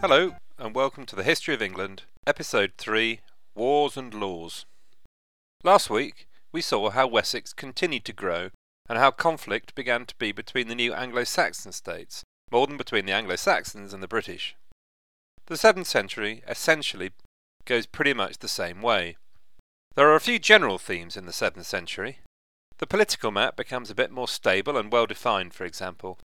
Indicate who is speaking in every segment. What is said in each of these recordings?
Speaker 1: Hello, and welcome to the History of England, Episode 3 Wars and Laws. Last week, we saw how Wessex continued to grow and how conflict began to be between the new Anglo Saxon states, more than between the Anglo Saxons and the British. The 7th century essentially goes pretty much the same way. There are a few general themes in the 7th century. The political map becomes a bit more stable and well defined, for example,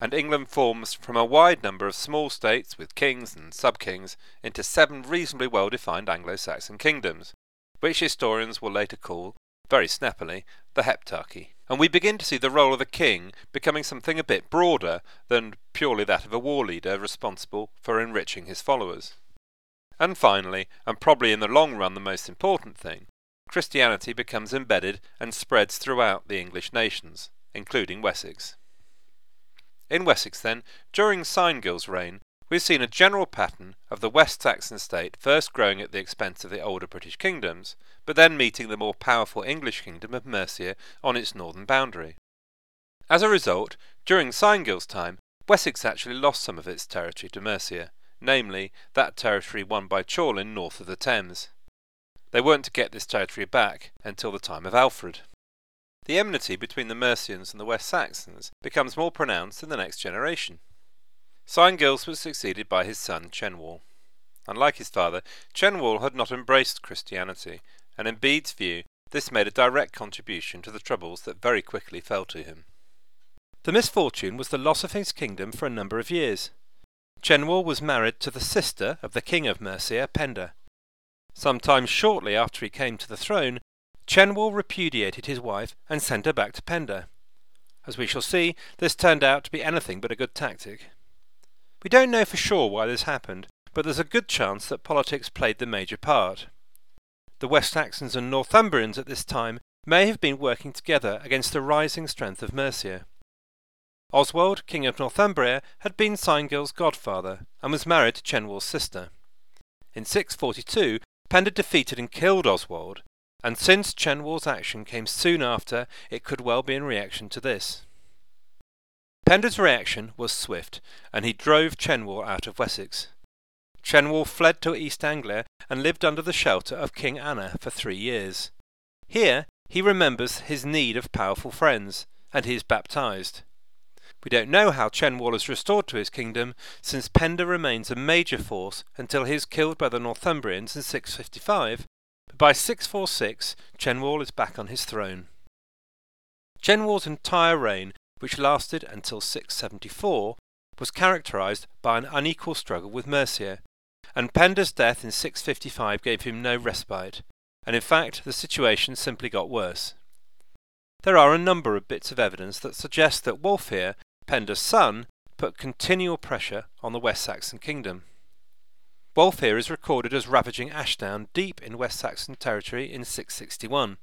Speaker 1: and England forms from a wide number of small states with kings and sub-kings into seven reasonably well-defined Anglo-Saxon kingdoms, which historians will later call, very snappily, the Heptarchy. And we begin to see the role of a king becoming something a bit broader than purely that of a war leader responsible for enriching his followers. And finally, and probably in the long run the most important thing, Christianity becomes embedded and spreads throughout the English nations, including Wessex. In Wessex, then, during Cyngil's reign, we've seen a general pattern of the West Saxon state first growing at the expense of the older British kingdoms, but then meeting the more powerful English kingdom of Mercia on its northern boundary. As a result, during Cyngil's time, Wessex actually lost some of its territory to Mercia, namely, that territory won by Ceawlin north of the Thames. They weren't to get this territory back until the time of Alfred. The enmity between the Mercians and the West Saxons becomes more pronounced in the next generation. Cyngils was succeeded by his son Cenwalh. Unlike his father, Cenwalh had not embraced Christianity, and in Bede's view, this made a direct contribution to the troubles that very quickly fell to him. The misfortune was the loss of his kingdom for a number of years. Cenwalh was married to the sister of the king of Mercia, Penda. Some time shortly after he came to the throne, Cenwalh repudiated his wife and sent her back to Penda. As we shall see, this turned out to be anything but a good tactic. We don't know for sure why this happened, but there's a good chance that politics played the major part. The West Saxons and Northumbrians at this time may have been working together against the rising strength of Mercia. Oswald, King of Northumbria, had been Cyngil's godfather and was married to Cenwalh's sister. In 642, Penda defeated and killed Oswald, and since Cenwalh's action came soon after, it could well be in reaction to this. Penda's reaction was swift, and he drove Cenwalh out of Wessex. Cenwalh fled to East Anglia and lived under the shelter of King Anna for three years. Here he remembers his need of powerful friends, and he is baptized. We don't know how Cenwalh is restored to his kingdom, since Penda remains a major force until he is killed by the Northumbrians in 655 by 646, Cenwalh is back on his throne. Cenwalh's entire reign, which lasted until 674, was characterized by an unequal struggle with Mercia, and Penda's death in 655 gave him no respite, and in fact the situation simply got worse. There are a number of bits of evidence that suggest that Wulfhere, Penda's son, put continual pressure on the West Saxon kingdom. Wulfhere is recorded as ravaging Ashdown deep in West Saxon territory in 661.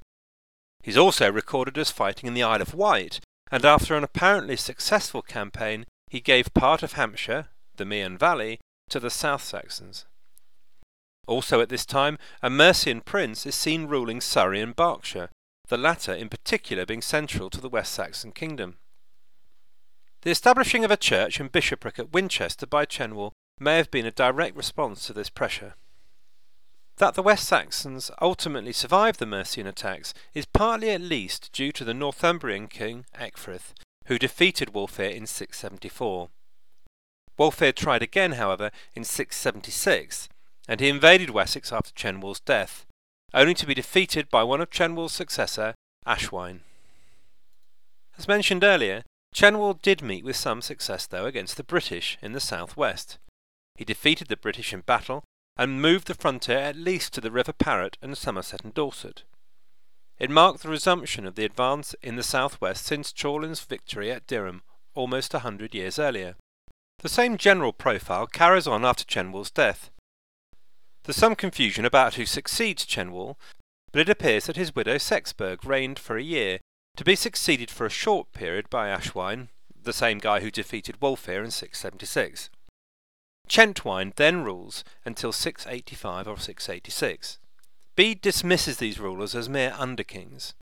Speaker 1: He's also recorded as fighting in the Isle of Wight, and after an apparently successful campaign, he gave part of Hampshire, the Meon Valley, to the South Saxons. Also at this time, a Mercian prince is seen ruling Surrey and Berkshire, the latter in particular being central to the West Saxon kingdom. The establishing of a church and bishopric at Winchester by Cenwalh may have been a direct response to this pressure. That the West Saxons ultimately survived the Mercian attacks is partly at least due to the Northumbrian king Ecgfrith, who defeated Wulfhere in 674. Wulfhere tried again, however, in 676, and he invaded Wessex after Cenwalh's death, only to be defeated by one of Cenwalh's successor, Ashwine. As mentioned earlier, Cenwalh did meet with some success, though, against the British in the southwest. He defeated the British in battle and moved the frontier at least to the River Parrett and Somerset and Dorset. It marked the resumption of the advance in the southwest since Ceawlin's victory at Dyrham almost a hundred years earlier. The same general profile carries on after Cenwalh's death. There's some confusion about who succeeds Cenwalh, but it appears that his widow Sexburg reigned for a year, to be succeeded for a short period by Ashwine, the same guy who defeated Wulfhere in 676. Centwine then rules until 685 or 686. Bede dismisses these rulers as mere underkings.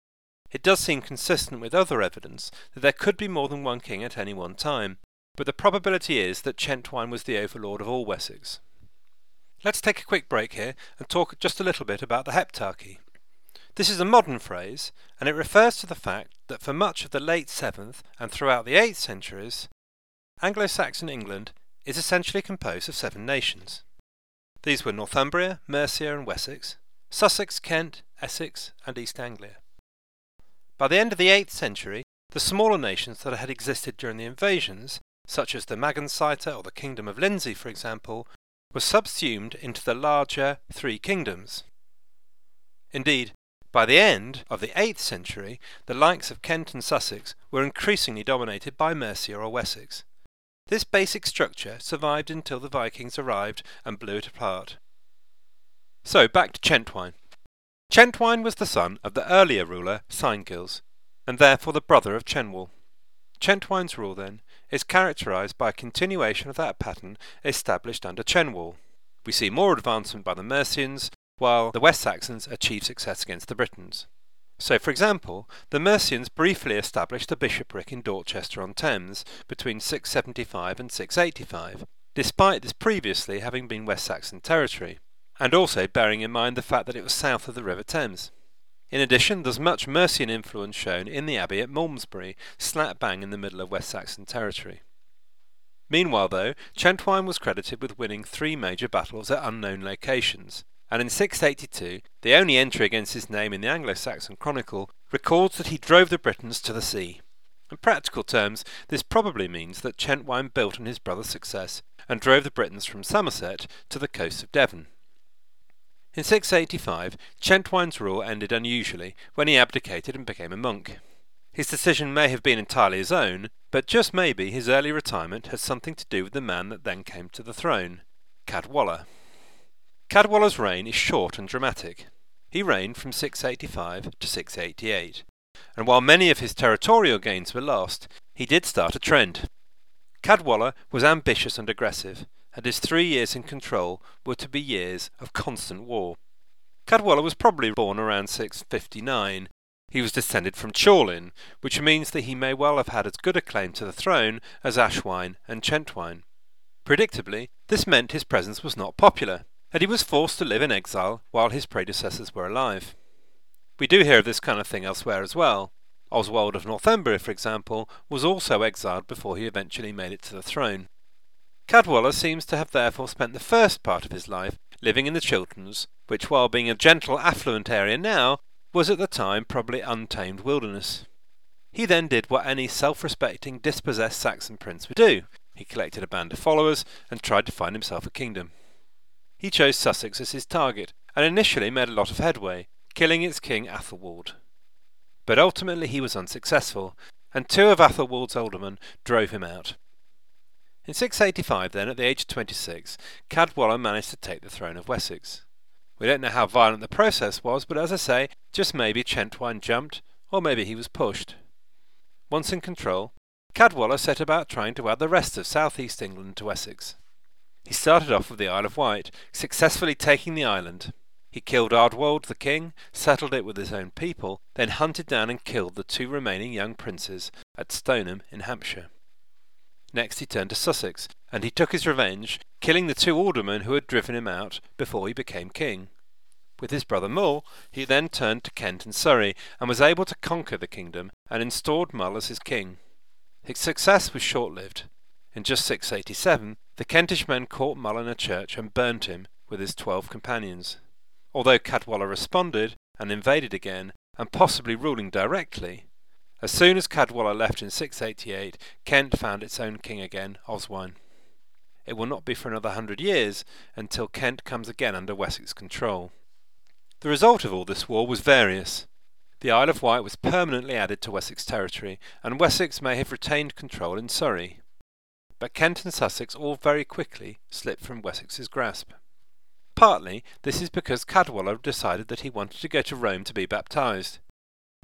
Speaker 1: It does seem consistent with other evidence that there could be more than one king at any one time, but the probability is that Centwine was the overlord of all Wessex. Let's take a quick break here and talk just a little bit about the heptarchy. This is a modern phrase, and it refers to the fact that for much of the late 7th and throughout the 8th centuries, Anglo Saxon England is essentially composed of seven nations. These were Northumbria, Mercia, and Wessex, Sussex, Kent, Essex, and East Anglia. By the end of the 8th century, the smaller nations that had existed during the invasions, such as the Magonsæte or the Kingdom of Lindsey, for example, were subsumed into the larger three kingdoms. Indeed, by the end of the 8th century, the likes of Kent and Sussex were increasingly dominated by Mercia or Wessex. This basic structure survived until the Vikings arrived and blew it apart. So, back to Centwine. Centwine was the son of the earlier ruler Cyngils, and therefore the brother of Cenwalh. Centwine's rule, then, is characterised by a continuation of that pattern established under Cenwalh. We see more advancement by the Mercians, while the West Saxons achieve success against the Britons. So, for example, the Mercians briefly established a bishopric in Dorchester on Thames between 675 and 685, despite this previously having been West Saxon territory, and also bearing in mind the fact that it was south of the River Thames. In addition, there's much Mercian influence shown in the abbey at Malmesbury, slap bang in the middle of West Saxon territory. Meanwhile, though, Centwine was credited with winning three major battles at unknown locations, and in 682, the only entry against his name in the Anglo Saxon Chronicle records that he drove the Britons to the sea. In practical terms, this probably means that Centwine built on his brother's success and drove the Britons from Somerset to the coast of Devon. In 685, Centwine's rule ended unusually when he abdicated and became a monk. His decision may have been entirely his own, but just maybe his early retirement has something to do with the man that then came to the throne, Cadwalla. Cadwalla's reign is short and dramatic. He reigned from 685 to 688, and while many of his territorial gains were lost, he did start a trend. Cadwalla was ambitious and aggressive, and his three years in control were to be years of constant war. Cadwalla was probably born around 659. He was descended from Ceawlin, which means that he may well have had as good a claim to the throne as Ashwine and Centwine. Predictably, this meant his presence was not popular, and he was forced to live in exile while his predecessors were alive. We do hear of this kind of thing elsewhere as well. Oswald of Northumbria, for example, was also exiled before he eventually made it to the throne. Cadwalla seems to have therefore spent the first part of his life living in the Chilterns, which, while being a gentle, affluent area now, was at the time probably untamed wilderness. He then did what any self respecting, dispossessed Saxon prince would do he collected a band of followers and tried to find himself a kingdom. He chose Sussex as his target and initially made a lot of headway, killing its king Athelwald. But ultimately he was unsuccessful, and two of Athelwald's aldermen drove him out. In 685, then, at the age of 26, Cadwalla managed to take the throne of Wessex. We don't know how violent the process was, but as I say, just maybe Centwine jumped, or maybe he was pushed. Once in control, Cadwalla set about trying to add the rest of southeast England to Essex. He started off with the Isle of Wight, successfully taking the island. He killed Arwald the king, settled it with his own people, then hunted down and killed the two remaining young princes at Stoneham in Hampshire. Next he turned to Sussex, and he took his revenge, killing the two aldermen who had driven him out before he became king. With his brother Mul, he then turned to Kent and Surrey, and was able to conquer the kingdom, and installed Mul as his king. His success was short-lived. In just 687, the Kentish men caught Mul in a church and burnt him with his twelve companions. Although Cadwalla responded and invaded again, and possibly ruling directly, as soon as Cadwalla left in 688, Kent found its own king again, Oswine. It will not be for another hundred years until Kent comes again under Wessex control. The result of all this war was various. The Isle of Wight was permanently added to Wessex territory, and Wessex may have retained control in Surrey. But Kent and Sussex all very quickly slipped from Wessex's grasp. Partly this is because Cadwalla decided that he wanted to go to Rome to be baptized.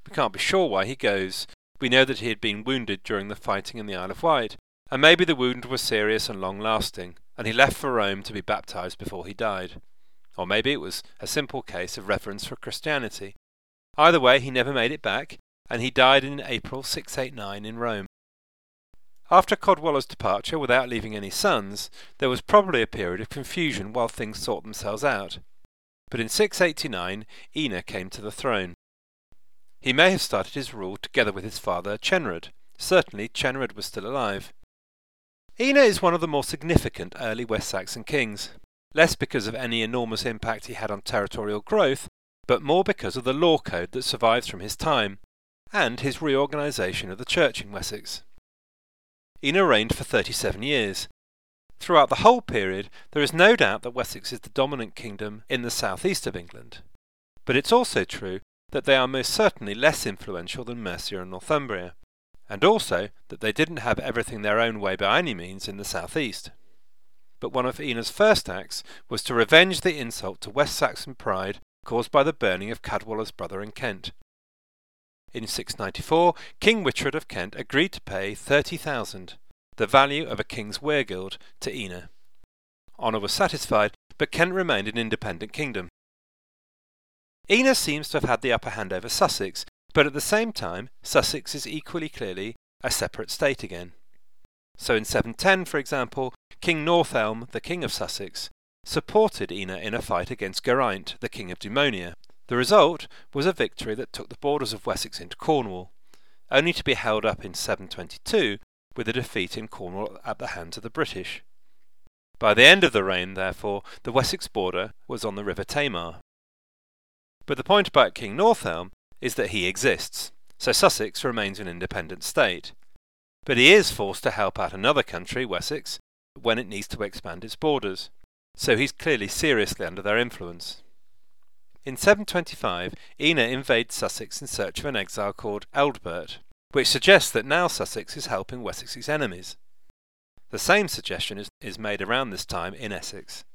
Speaker 1: We can't be sure why he goes. We know that he had been wounded during the fighting in the Isle of Wight, and maybe the wound was serious and long lasting, and he left for Rome to be baptized before he died. Or maybe it was a simple case of reverence for Christianity. Either way, he never made it back, and he died in April 689 in Rome. After Caedwalla's departure without leaving any sons, there was probably a period of confusion while things sorted themselves out. But in 689, Ina came to the throne. He may have started his rule together with his father Cenred. Certainly, Cenred was still alive. Ina is one of the more significant early West Saxon kings, less because of any enormous impact he had on territorial growth, but more because of the law code that survives from his time, and his reorganisation of the church in Wessex. Ina reigned for 37 years. Throughout the whole period, there is no doubt that Wessex is the dominant kingdom in the southeast of England. But it's also true that they are most certainly less influential than Mercia and Northumbria, and also that they didn't have everything their own way by any means in the southeast. But one of Ina's first acts was to revenge the insult to West Saxon pride caused by the burning of Cadwalla's brother in Kent. In 694, King Wihtred of Kent agreed to pay 30,000, the value of a king's weregild, to Ina. Honour was satisfied, but Kent remained an independent kingdom. Ina seems to have had the upper hand over Sussex, but at the same time, Sussex is equally clearly a separate state again. So in 710, for example, King Northelm, the King of Sussex, supported Ina in a fight against Geraint, the King of Dumnonia, the result was a victory that took the borders of Wessex into Cornwall, only to be held up in 722 with a defeat in Cornwall at the hands of the British. By the end of the reign, therefore, the Wessex border was on the River Tamar. But the point about King Northelm is that he exists, so Sussex remains an independent state. But he is forced to help out another country, Wessex, when it needs to expand its borders. So he's clearly seriously under their influence. In 725, Ina invades Sussex in search of an exile called Ealdbert, which suggests that now Sussex is helping Wessex's enemies. The same suggestion is, is made around this time in Essex.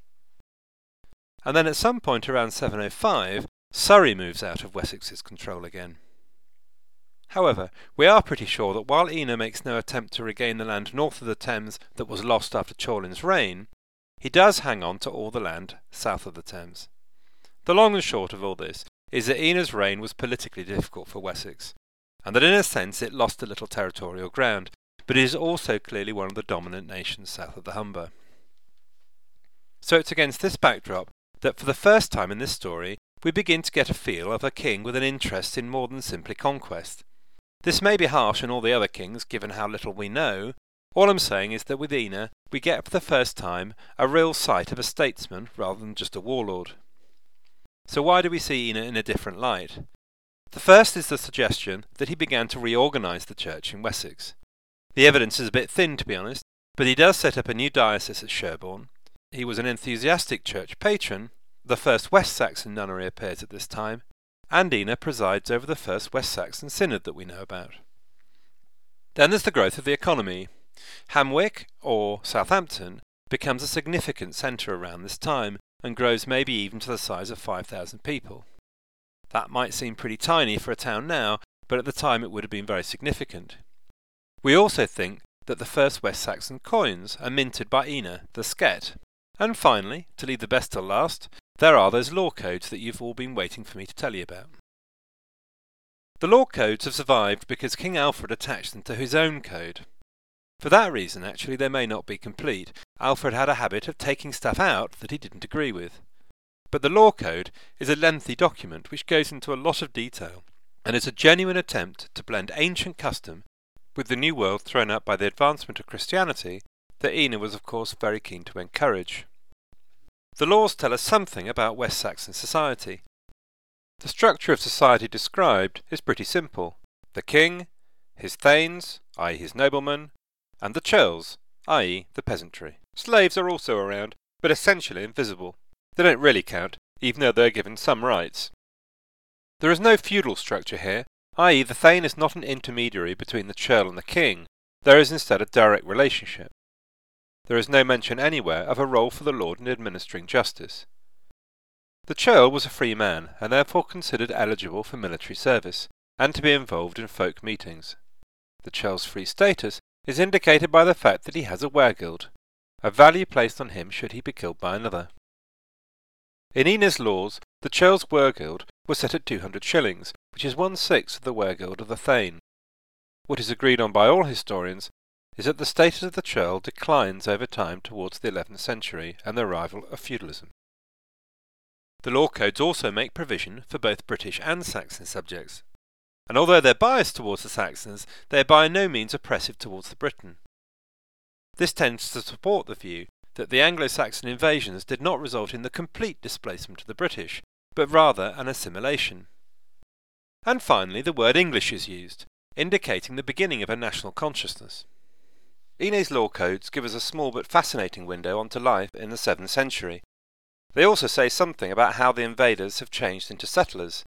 Speaker 1: And then at some point around 705, Surrey moves out of Wessex's control again. However, we are pretty sure that while Ina makes no attempt to regain the land north of the Thames that was lost after Ceawlin's reign, he does hang on to all the land south of the Thames. The long and short of all this is that Ina's reign was politically difficult for Wessex, and that in a sense it lost a little territorial ground, but it is also clearly one of the dominant nations south of the Humber. So it's against this backdrop that for the first time in this story we begin to get a feel of a king with an interest in more than simply conquest. This may be harsh on all the other kings, given how little we know. All I'm saying is that with Ina, we get for the first time a real sight of a statesman rather than just a warlord. So why do we see Ina in a different light? The first is the suggestion that he began to reorganise the church in Wessex. The evidence is a bit thin, to be honest, but he does set up a new diocese at Sherborne. He was an enthusiastic church patron. The first West Saxon nunnery appears at this time, and Ina presides over the first West Saxon synod that we know about. Then there's the growth of the economy. Hamwic, or Southampton, becomes a significant centre around this time, and grows maybe even to the size of 5,000 people. That might seem pretty tiny for a town now, but at the time it would have been very significant. We also think that the first West Saxon coins are minted by Ina, the sceat. And finally, to leave the best till last, there are those law codes that you've all been waiting for me to tell you about. The law codes have survived because King Alfred attached them to his own code. For that reason, actually, they may not be complete. Alfred had a habit of taking stuff out that he didn't agree with. But the Law Code is a lengthy document which goes into a lot of detail, and is a genuine attempt to blend ancient custom with the new world thrown up by the advancement of Christianity that Ina was, of course, very keen to encourage. The laws tell us something about West Saxon society. The structure of society described is pretty simple. The king, his thanes, i.e. his noblemen, and the churls, i.e., the peasantry. Slaves are also around, but essentially invisible. They don't really count, even though they're given some rights. There is no feudal structure here, i.e., the Thane is not an intermediary between the churl and the king. There is instead a direct relationship. There is no mention anywhere of a role for the lord in administering justice. The churl was a free man, and therefore considered eligible for military service, and to be involved in folk meetings. The churl's free status is indicated by the fact that he has a weregild, a value placed on him should he be killed by another. In Ina's laws, the churl's weregild was set at 200 shillings, which is one-sixth of the weregild of the Thane. What is agreed on by all historians is that the status of the churl declines over time towards the 11th century and the arrival of feudalism. The law codes also make provision for both British and Saxon subjects, and although they're biased towards the Saxons, they are by no means oppressive towards the Briton. This tends to support the view that the Anglo-Saxon invasions did not result in the complete displacement of the British, but rather an assimilation. And finally, the word English is used, indicating the beginning of a national consciousness. Ine's law codes give us a small but fascinating window onto life in the 7th century. They also say something about how the invaders have changed into settlers,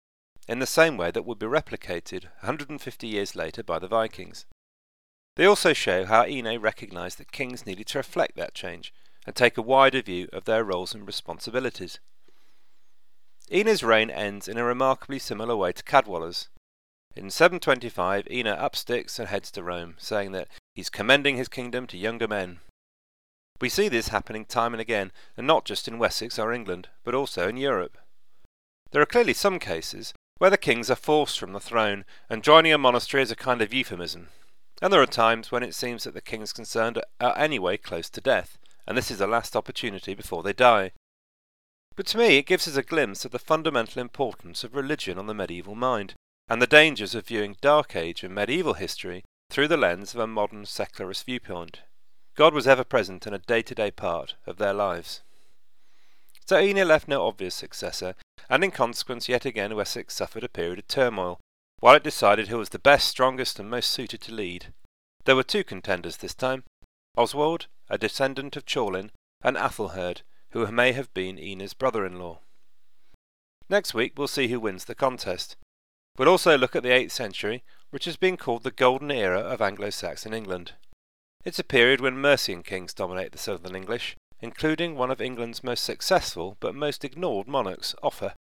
Speaker 1: in the same way that would be replicated 150 years later by the Vikings. They also show how Ine recognised that kings needed to reflect that change and take a wider view of their roles and responsibilities. Ine's reign ends in a remarkably similar way to Cadwallader's. In 725, Ine up sticks and heads to Rome, saying that he's commending his kingdom to younger men. We see this happening time and again, and not just in Wessex or England, but also in Europe. There are clearly some cases where the kings are forced from the throne, and joining a monastery is a kind of euphemism. And there are times when it seems that the kings concerned are anyway close to death, and this is the last opportunity before they die. But to me, it gives us a glimpse of the fundamental importance of religion on the medieval mind, and the dangers of viewing Dark Age and medieval history through the lens of a modern secularist viewpoint. God was ever present and a day to day part of their lives. So Ine left no obvious successor, and in consequence yet again Wessex suffered a period of turmoil, while it decided who was the best, strongest, and most suited to lead. There were two contenders this time Oswald, a descendant of Ceawlin, and Athelherd, who may have been Ine's brother in law. Next week we'll see who wins the contest. We'll also look at the 8th century, which has been called the Golden Era of Anglo-Saxon England. It's a period when Mercian kings dominate the southern English, including one of England's most successful but most ignored monarchs, Offa.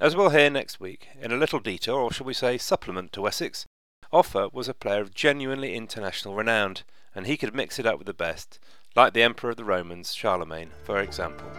Speaker 1: As we'll hear next week, in a little detour, or shall we say supplement to Wessex, Offa was a player of genuinely international renown, and he could mix it up with the best, like the Emperor of the Romans, Charlemagne, for example.